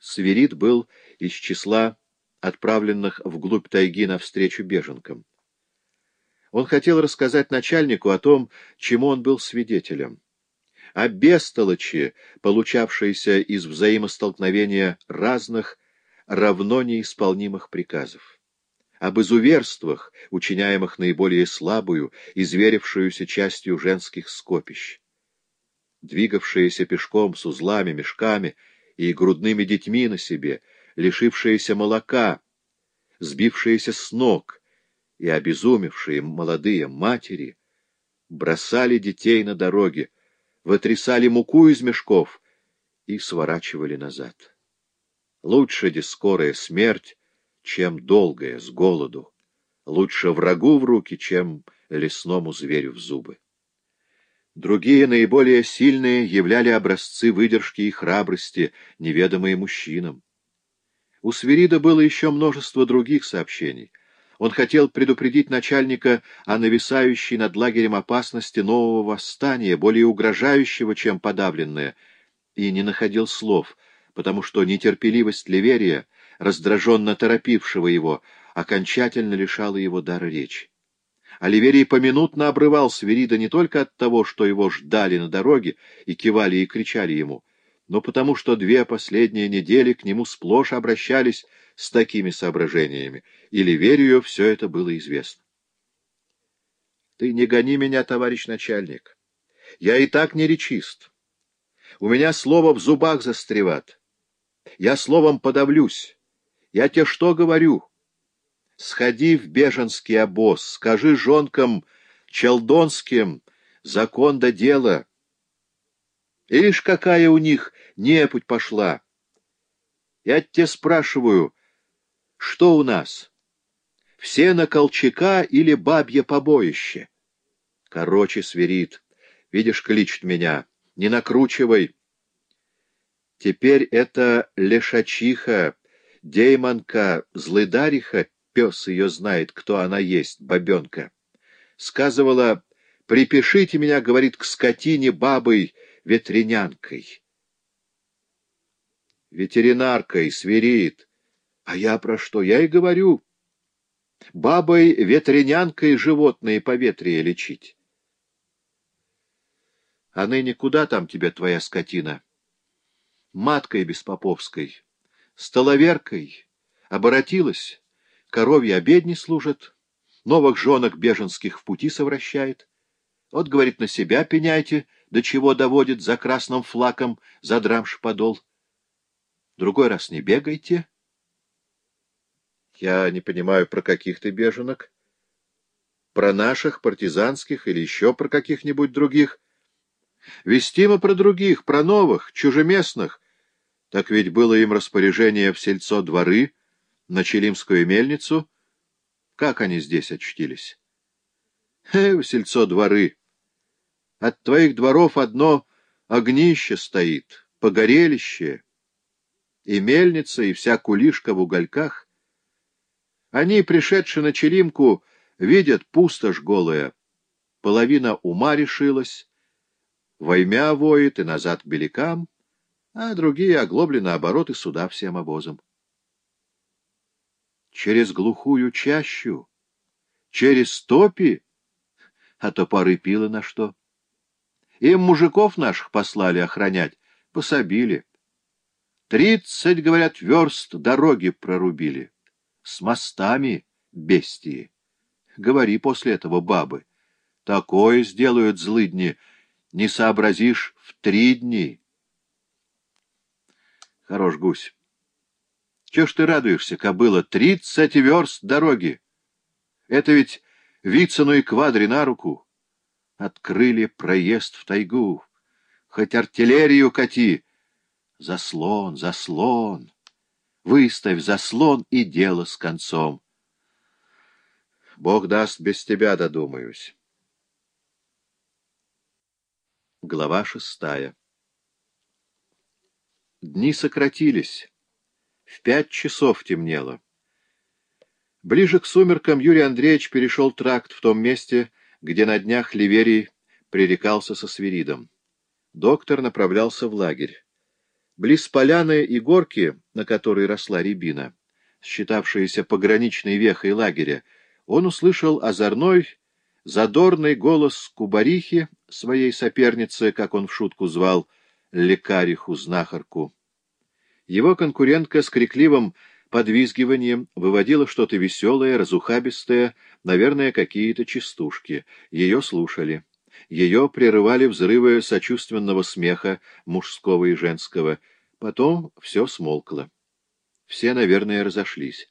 Свирид был из числа отправленных вглубь тайги навстречу беженкам. Он хотел рассказать начальнику о том, чему он был свидетелем, о бестолочи, получавшейся из взаимостолкновения разных, равно неисполнимых приказов, об изуверствах, учиняемых наиболее слабую, изверившуюся частью женских скопищ. Двигавшиеся пешком с узлами, мешками и грудными детьми на себе, лишившиеся молока, сбившиеся с ног — и обезумевшие молодые матери бросали детей на дороге, вытрясали муку из мешков и сворачивали назад. Лучше де скорая смерть, чем долгая с голоду. Лучше врагу в руки, чем лесному зверю в зубы. Другие, наиболее сильные, являли образцы выдержки и храбрости, неведомые мужчинам. У Свирида было еще множество других сообщений — он хотел предупредить начальника о нависающей над лагерем опасности нового восстания, более угрожающего, чем подавленное, и не находил слов, потому что нетерпеливость Ливерия, раздраженно торопившего его, окончательно лишала его дара речи. Оливерий поминутно обрывал Сверида не только от того, что его ждали на дороге и кивали и кричали ему, но потому что две последние недели к нему сплошь обращались с такими соображениями, и Ливерию все это было известно. Ты не гони меня, товарищ начальник. Я и так не речист. У меня слово в зубах застреват. Я словом подавлюсь. Я тебе что говорю? Сходи в беженский обоз, скажи жонкам челдонским закон да дело. Ишь, какая у них непуть пошла. Я тебя спрашиваю, что у нас? Все на Колчака или бабье побоище? Короче, свирит. Видишь, кличет меня. Не накручивай. Теперь это лешачиха, деймонка, злыдариха, пес ее знает, кто она есть, бабенка. Сказывала, припишите меня, говорит, к скотине бабой, ветренянкой. Ветеринаркой, свирит. А я про что? Я и говорю. Бабой ветренянкой животные поветрие лечить. А ныне куда там тебе твоя скотина? Маткой беспоповской, столоверкой, оборотилась, коровьи обедни служат, новых женок беженских в пути совращает. Вот, говорит, на себя пеняйте, до чего доводит за красным флаком, задрамши подол. Другой раз не бегайте, я не понимаю, про каких ты беженок? Про наших, партизанских или еще про каких-нибудь других? Вести мы про других, про новых, чужеместных. Так ведь было им распоряжение в сельцо дворы, на Челимскую мельницу. Как они здесь очтились? Э, сельцо дворы. От твоих дворов одно огнище стоит, погорелище, и мельница, и вся кулишка в угольках — они, пришедшие на Черимку, видят пустошь голая. Половина ума решилась, воймя воет и назад к белякам, а другие оглобли наоборот и сюда всем обозом. Через глухую чащу, через топи, а топоры пилы на что? Им мужиков наших послали охранять, пособили. Тридцать, говорят, верст дороги прорубили с мостами, бестии. Говори после этого, бабы. Такое сделают злыдни, не сообразишь в три дни. Хорош гусь. Чего ж ты радуешься, кобыла? Тридцать верст дороги. Это ведь Вицину и Квадри на руку. Открыли проезд в тайгу. Хоть артиллерию кати. Заслон, заслон. Выставь заслон и дело с концом. Бог даст, без тебя додумаюсь. Глава шестая Дни сократились. В пять часов темнело. Ближе к сумеркам Юрий Андреевич перешел тракт в том месте, где на днях Ливерий пререкался со Свиридом. Доктор направлялся в лагерь. Близ поляны и горки, на которой росла рябина, считавшаяся пограничной вехой лагеря, он услышал озорной, задорный голос кубарихи, своей соперницы, как он в шутку звал, лекариху-знахарку. Его конкурентка с крикливым подвизгиванием выводила что-то веселое, разухабистое, наверное, какие-то частушки. Ее слушали. Ее прерывали взрывы сочувственного смеха, мужского и женского. Потом все смолкло. Все, наверное, разошлись.